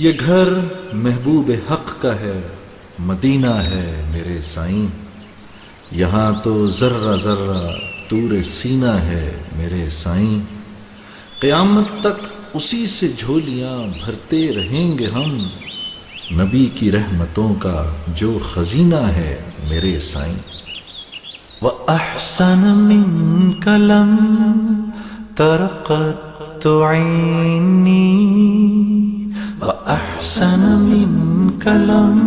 یہ گھر محبوب حق کا ہے، مدینہ ہے میرے سائیں۔ یہاں تو ذرہ ذرہ تور سینہ ہے میرے سائیں۔ قیامت تک اسی سے جھولیاں بھرتے رہیں گے ہم۔ نبی کی رحمتوں کا جو خزینہ ہے میرے سائیں۔ وأحسن منك لم ترقت عيني۔ وأحسن منك لم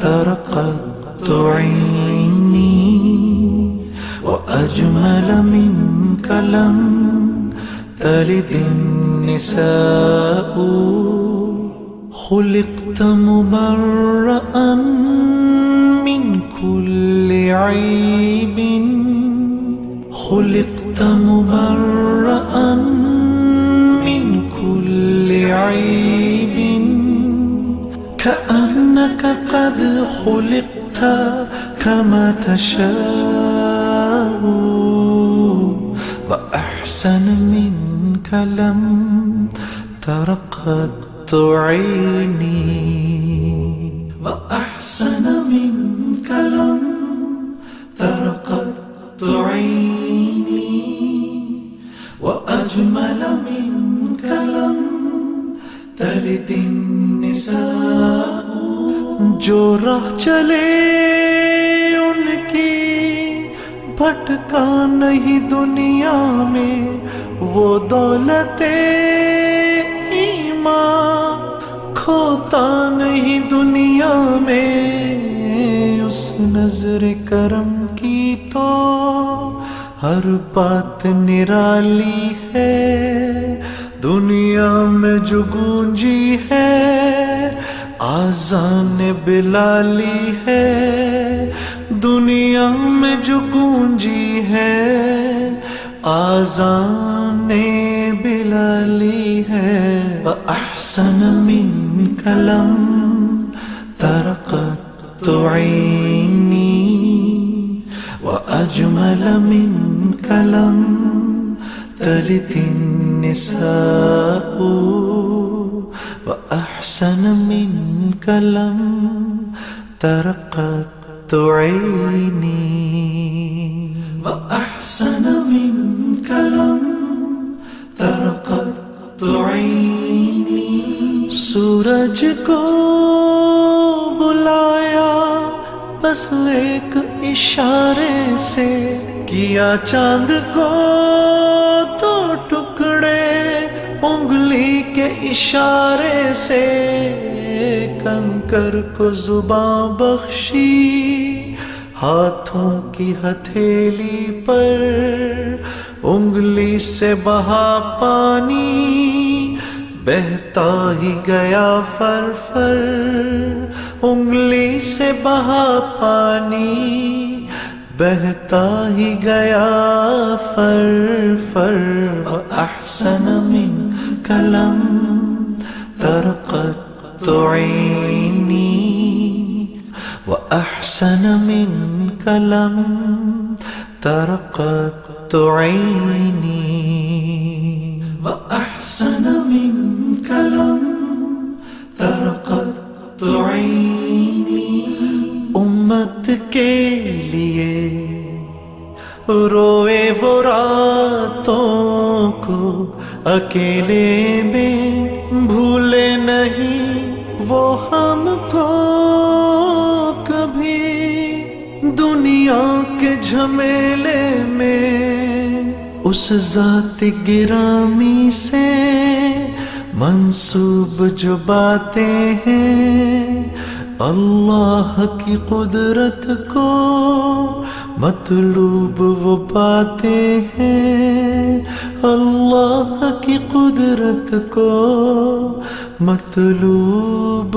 ترقت عيني وأجمل منك لم تلد النساء. خلقت مبرأ من كل عيب. خلقت مبرأ كأنك قد خلقت كما تشاء. وأحسن منك لم ترقت عيني. وأحسن منك لم جو راہ چلے ان کی، بھٹکا نہیں دنیا میں، وہ دولت ایمان کھوتا نہیں دنیا میں۔ اس نظر کرم کی تو ہر بات نرالی ہے۔ دنیا میں جو گونجی ہے آزان بلالی ہے، دنیا میں جو گونجی ہے آزان بلالی ہے۔ وأحسن منك لم ترقت عيني وأجمل منك لم تلد النساء وأحسن منك لم ترقت عيني. وأحسن منك لم ترقت عيني. سورج کو بلایا، بس ایک اشارے سے کیا چاند کو اشارے سے کنکر کو زباں بخشی، ہاتھوں کی ہتھیلی پر انگلی سے بہا پانی، بہتا ہی گیا فر فر انگلی سے بہا پانی، بہتا ہی گیا فر فر احسن من کلم ترقت عینی وأحسن منك لم ترقت عيني وأحسن منك لم ترقت عيني امت کے لیے روئے وہ راتوں کو اکیلے میں بھولے نہیں، وہ ہم کو کبھی دنیا کے جھمیلے میں اس ذات گرامی سے منسوب جو باتیں ہیں، اللہ کی قدرت کو مطلوب وہ باتیں ہیں۔ اللہ کی قدرت کو مطلوب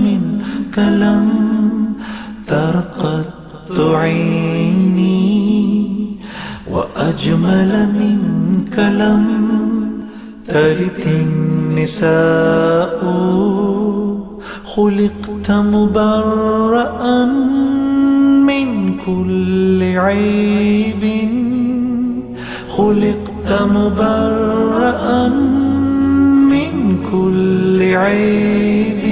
من کلم ترقت عيني وأجمل من کلم ترت النساء. خلقت مبرأ من كل عيب. خلقت مبرأ من كل عيب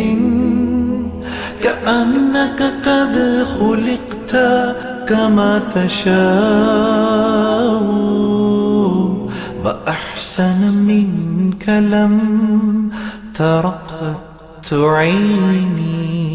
كأنك قد خلقت كما تشاء. وأحسن منك لم ترقت عيني.